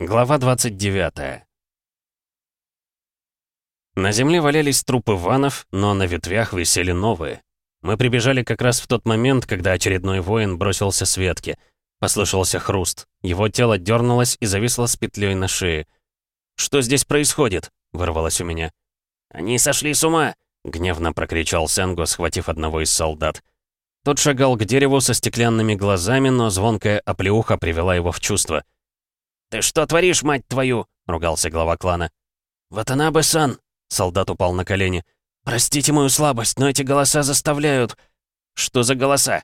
Глава 29 На земле валялись трупы ванов, но на ветвях висели новые. Мы прибежали как раз в тот момент, когда очередной воин бросился с ветки. Послышался хруст. Его тело дернулось и зависло с петлей на шее. «Что здесь происходит?» — вырвалось у меня. «Они сошли с ума!» — гневно прокричал Сенго, схватив одного из солдат. Тот шагал к дереву со стеклянными глазами, но звонкая оплеуха привела его в чувство — «Ты что творишь, мать твою?» — ругался глава клана. «Ватанабе-сан!» — солдат упал на колени. «Простите мою слабость, но эти голоса заставляют...» «Что за голоса?»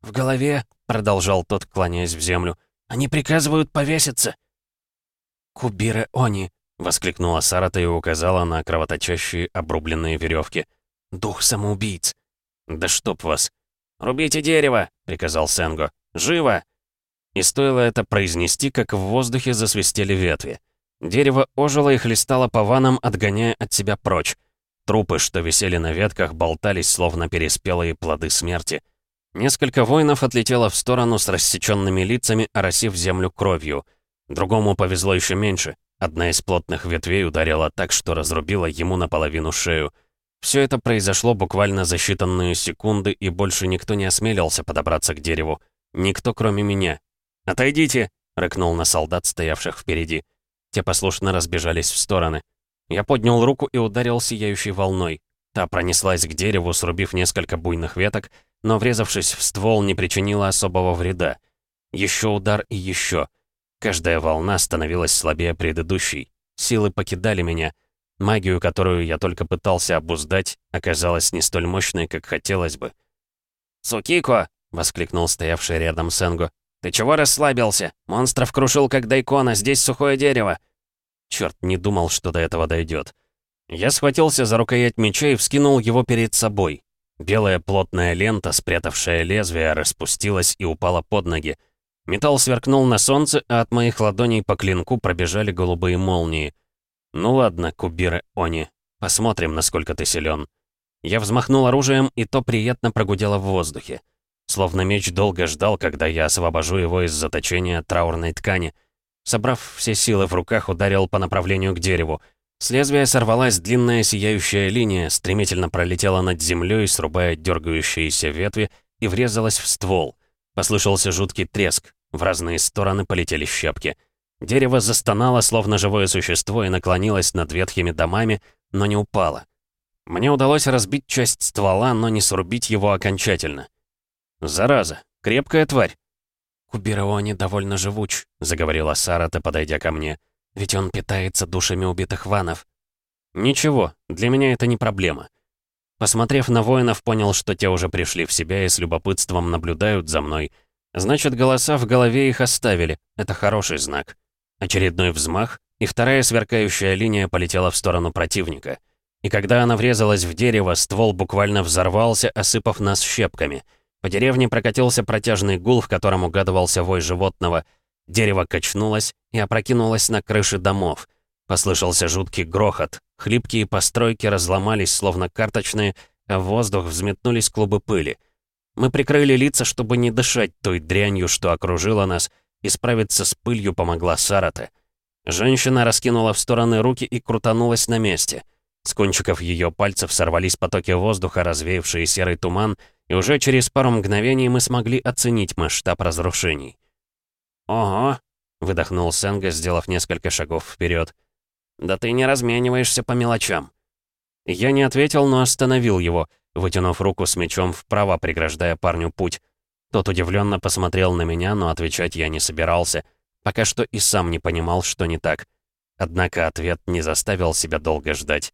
«В голове», — продолжал тот, кланяясь в землю, — «они приказывают повеситься». «Кубире они!» — воскликнула Сарата и указала на кровоточащие обрубленные веревки. «Дух самоубийц!» «Да чтоб вас!» «Рубите дерево!» — приказал Сенго. «Живо!» И стоило это произнести, как в воздухе засвистели ветви. Дерево ожило и хлестало по ванам, отгоняя от себя прочь. Трупы, что висели на ветках, болтались, словно переспелые плоды смерти. Несколько воинов отлетело в сторону с рассеченными лицами, оросив землю кровью. Другому повезло еще меньше. Одна из плотных ветвей ударила так, что разрубила ему наполовину шею. Все это произошло буквально за считанные секунды, и больше никто не осмелился подобраться к дереву. Никто, кроме меня. «Отойдите!» — рыкнул на солдат, стоявших впереди. Те послушно разбежались в стороны. Я поднял руку и ударил сияющей волной. Та пронеслась к дереву, срубив несколько буйных веток, но, врезавшись в ствол, не причинила особого вреда. Еще удар и еще. Каждая волна становилась слабее предыдущей. Силы покидали меня. Магию, которую я только пытался обуздать, оказалась не столь мощной, как хотелось бы. «Цукико!» — воскликнул стоявший рядом Сенго. «Ты чего расслабился? Монстров крушил, как дайкона, здесь сухое дерево!» Черт, не думал, что до этого дойдет. Я схватился за рукоять меча и вскинул его перед собой. Белая плотная лента, спрятавшая лезвие, распустилась и упала под ноги. Металл сверкнул на солнце, а от моих ладоней по клинку пробежали голубые молнии. «Ну ладно, Кубиры Они, посмотрим, насколько ты силен. Я взмахнул оружием, и то приятно прогудело в воздухе. Словно меч долго ждал, когда я освобожу его из заточения траурной ткани. Собрав все силы в руках, ударил по направлению к дереву. С лезвия сорвалась длинная сияющая линия, стремительно пролетела над землей, срубая дергающиеся ветви, и врезалась в ствол. Послышался жуткий треск. В разные стороны полетели щепки. Дерево застонало, словно живое существо, и наклонилось над ветхими домами, но не упало. Мне удалось разбить часть ствола, но не срубить его окончательно. «Зараза! Крепкая тварь!» «Кубираони довольно живуч», — заговорила Сарата, подойдя ко мне. «Ведь он питается душами убитых ванов». «Ничего, для меня это не проблема». Посмотрев на воинов, понял, что те уже пришли в себя и с любопытством наблюдают за мной. Значит, голоса в голове их оставили. Это хороший знак. Очередной взмах, и вторая сверкающая линия полетела в сторону противника. И когда она врезалась в дерево, ствол буквально взорвался, осыпав нас щепками — по деревне прокатился протяжный гул, в котором угадывался вой животного. Дерево качнулось и опрокинулось на крыши домов. Послышался жуткий грохот. Хлипкие постройки разломались, словно карточные, а в воздух взметнулись клубы пыли. Мы прикрыли лица, чтобы не дышать той дрянью, что окружила нас, и справиться с пылью помогла Сарата. Женщина раскинула в стороны руки и крутанулась на месте. С кончиков ее пальцев сорвались потоки воздуха, развеявшие серый туман, и уже через пару мгновений мы смогли оценить масштаб разрушений. «Ого!» — выдохнул Сенга, сделав несколько шагов вперед. «Да ты не размениваешься по мелочам». Я не ответил, но остановил его, вытянув руку с мечом вправо, преграждая парню путь. Тот удивленно посмотрел на меня, но отвечать я не собирался. Пока что и сам не понимал, что не так. Однако ответ не заставил себя долго ждать.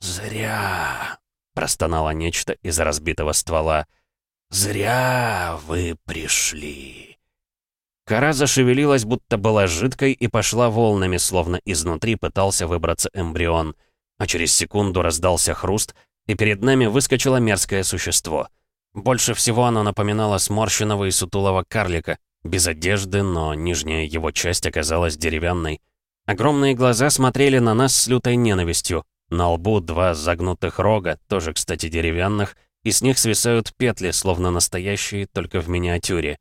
«Зря!» Простонало нечто из разбитого ствола. «Зря вы пришли!» Кора зашевелилась, будто была жидкой, и пошла волнами, словно изнутри пытался выбраться эмбрион. А через секунду раздался хруст, и перед нами выскочило мерзкое существо. Больше всего оно напоминало сморщенного и сутулого карлика, без одежды, но нижняя его часть оказалась деревянной. Огромные глаза смотрели на нас с лютой ненавистью, на лбу два загнутых рога, тоже, кстати, деревянных, и с них свисают петли, словно настоящие, только в миниатюре.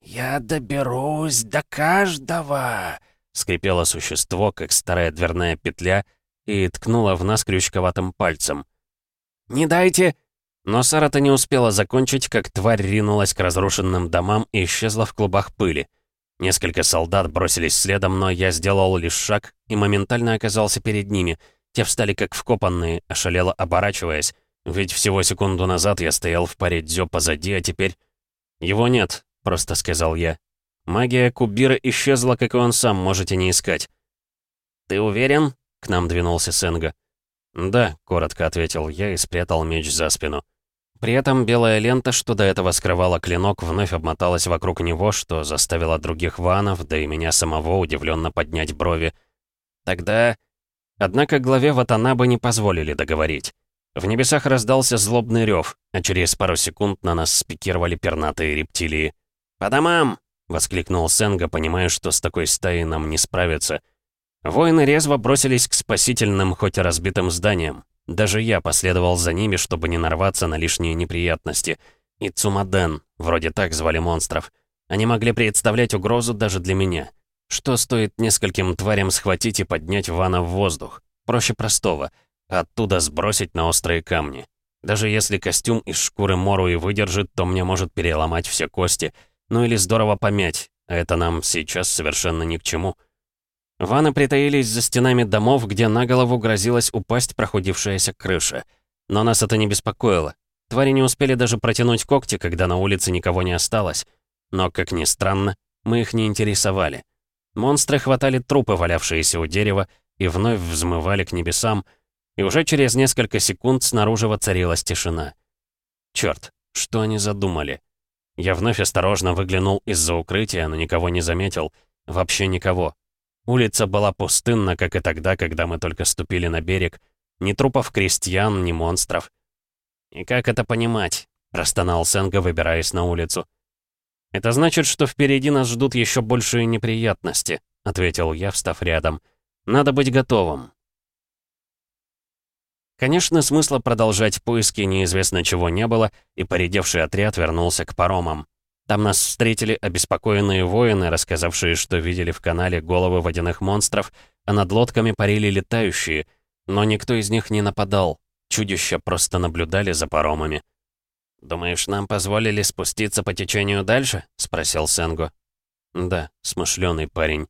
«Я доберусь до каждого!» скрипело существо, как старая дверная петля, и ткнуло в нас крючковатым пальцем. «Не дайте!» Но Сара-то не успела закончить, как тварь ринулась к разрушенным домам и исчезла в клубах пыли. Несколько солдат бросились следом, но я сделал лишь шаг и моментально оказался перед ними. Те встали как вкопанные, ошалело оборачиваясь. Ведь всего секунду назад я стоял в паре дзё позади, а теперь... «Его нет», — просто сказал я. «Магия Кубира исчезла, как и он сам, можете не искать». «Ты уверен?» — к нам двинулся Сенга. «Да», — коротко ответил я и спрятал меч за спину. При этом белая лента, что до этого скрывала клинок, вновь обмоталась вокруг него, что заставило других ванов, да и меня самого удивленно поднять брови. Тогда... Однако главе Ватанабы не позволили договорить. В небесах раздался злобный рев, а через пару секунд на нас спикировали пернатые рептилии. «По домам!» — воскликнул Сенга, понимая, что с такой стаей нам не справиться. Воины резво бросились к спасительным, хоть и разбитым зданиям. Даже я последовал за ними, чтобы не нарваться на лишние неприятности. И Цумаден, вроде так звали монстров. Они могли представлять угрозу даже для меня. Что стоит нескольким тварям схватить и поднять Вана в воздух? Проще простого. Оттуда сбросить на острые камни. Даже если костюм из шкуры Мору и выдержит, то мне может переломать все кости. Ну или здорово помять, а это нам сейчас совершенно ни к чему. Ваны притаились за стенами домов, где на голову грозилась упасть прохудившаяся крыша. Но нас это не беспокоило. Твари не успели даже протянуть когти, когда на улице никого не осталось. Но, как ни странно, мы их не интересовали. Монстры хватали трупы, валявшиеся у дерева, и вновь взмывали к небесам, и уже через несколько секунд снаружи воцарилась тишина. Черт, что они задумали? Я вновь осторожно выглянул из-за укрытия, но никого не заметил. Вообще никого. Улица была пустынна, как и тогда, когда мы только ступили на берег. Ни трупов крестьян, ни монстров. «И как это понимать?» — простонал Сенга, выбираясь на улицу. «Это значит, что впереди нас ждут еще большие неприятности», — ответил я, встав рядом. «Надо быть готовым». Конечно, смысла продолжать поиски неизвестно чего не было, и поредевший отряд вернулся к паромам. Там нас встретили обеспокоенные воины, рассказавшие, что видели в канале головы водяных монстров, а над лодками парили летающие, но никто из них не нападал. Чудища просто наблюдали за паромами. «Думаешь, нам позволили спуститься по течению дальше?» — спросил Сенго. «Да, смышленый парень».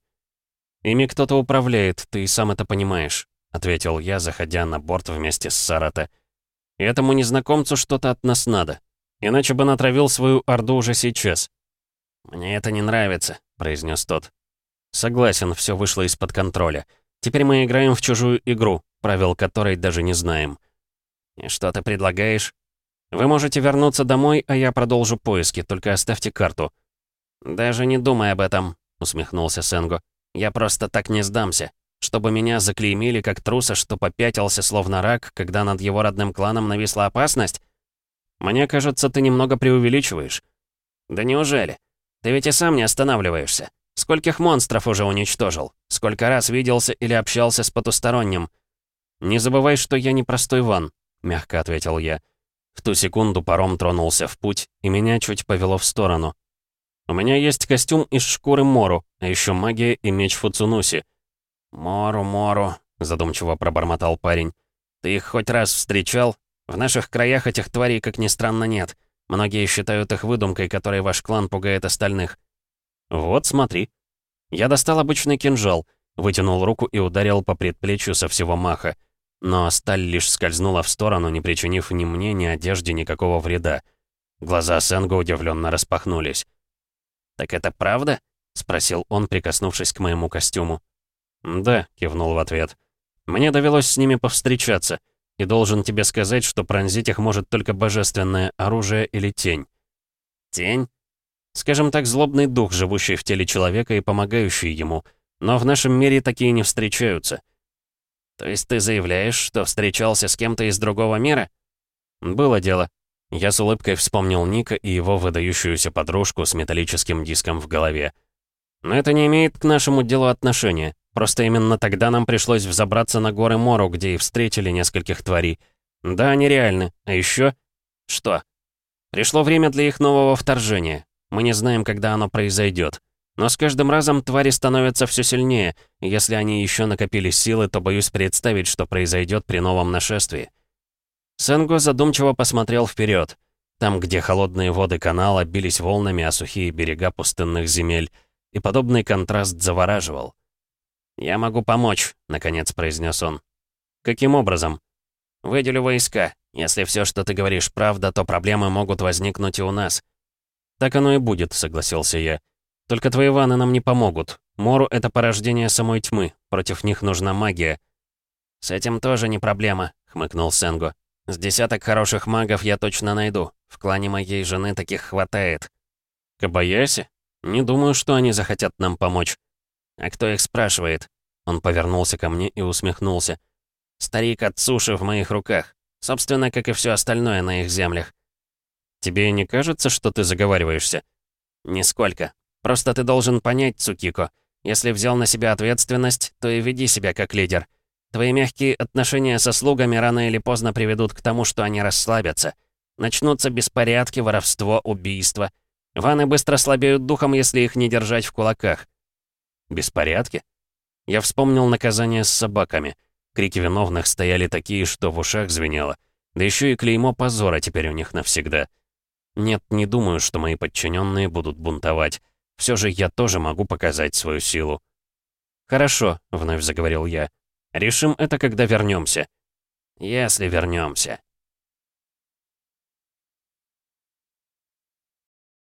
«Ими кто-то управляет, ты сам это понимаешь», — ответил я, заходя на борт вместе с Сарата. «И этому незнакомцу что-то от нас надо. Иначе бы натравил свою орду уже сейчас. «Мне это не нравится», — произнес тот. «Согласен, все вышло из-под контроля. Теперь мы играем в чужую игру, правил которой даже не знаем». «И что ты предлагаешь?» «Вы можете вернуться домой, а я продолжу поиски, только оставьте карту». «Даже не думай об этом», — усмехнулся Сенго. «Я просто так не сдамся. Чтобы меня заклеймили как труса, что попятился словно рак, когда над его родным кланом нависла опасность? Мне кажется, ты немного преувеличиваешь». «Да неужели? Ты ведь и сам не останавливаешься. Скольких монстров уже уничтожил? Сколько раз виделся или общался с потусторонним?» «Не забывай, что я не простой Ван», — мягко ответил я. В ту секунду паром тронулся в путь, и меня чуть повело в сторону. «У меня есть костюм из шкуры Мору, а еще магия и меч Фуцунуси». «Мору, Мору», — задумчиво пробормотал парень. «Ты их хоть раз встречал? В наших краях этих тварей, как ни странно, нет. Многие считают их выдумкой, которой ваш клан пугает остальных. Вот, смотри. Я достал обычный кинжал, вытянул руку и ударил по предплечью со всего маха. Но сталь лишь скользнула в сторону, не причинив ни мне, ни одежде никакого вреда. Глаза Сенга удивленно распахнулись. «Так это правда?» — спросил он, прикоснувшись к моему костюму. «Да», — кивнул в ответ. «Мне довелось с ними повстречаться». И должен тебе сказать, что пронзить их может только божественное оружие или тень. Тень? Скажем так, злобный дух, живущий в теле человека и помогающий ему. Но в нашем мире такие не встречаются. То есть ты заявляешь, что встречался с кем-то из другого мира? Было дело. Я с улыбкой вспомнил Ника и его выдающуюся подружку с металлическим диском в голове. Но это не имеет к нашему делу отношения. Просто именно тогда нам пришлось взобраться на горы Мору, где и встретили нескольких тварей. Да, они реальны. А еще Что? Пришло время для их нового вторжения. Мы не знаем, когда оно произойдет. Но с каждым разом твари становятся все сильнее, и если они еще накопили силы, то боюсь представить, что произойдет при новом нашествии. Сенго задумчиво посмотрел вперед. Там, где холодные воды канала бились волнами о сухие берега пустынных земель, и подобный контраст завораживал. «Я могу помочь», — наконец произнес он. «Каким образом?» «Выделю войска. Если все, что ты говоришь, правда, то проблемы могут возникнуть и у нас». «Так оно и будет», — согласился я. «Только твои ваны нам не помогут. Мору — это порождение самой тьмы. Против них нужна магия». «С этим тоже не проблема», — хмыкнул Сенго. «С десяток хороших магов я точно найду. В клане моей жены таких хватает». «Кабаяси? Не думаю, что они захотят нам помочь». «А кто их спрашивает?» Он повернулся ко мне и усмехнулся. «Старик от суши в моих руках. Собственно, как и все остальное на их землях». «Тебе не кажется, что ты заговариваешься?» «Нисколько. Просто ты должен понять, Цукико. Если взял на себя ответственность, то и веди себя как лидер. Твои мягкие отношения со слугами рано или поздно приведут к тому, что они расслабятся. Начнутся беспорядки, воровство, убийства. Ваны быстро слабеют духом, если их не держать в кулаках. Беспорядки? Я вспомнил наказание с собаками. Крики виновных стояли такие, что в ушах звенело. Да еще и клеймо позора теперь у них навсегда. Нет, не думаю, что мои подчиненные будут бунтовать. Все же я тоже могу показать свою силу. «Хорошо», — вновь заговорил я. «Решим это, когда вернемся. «Если вернемся.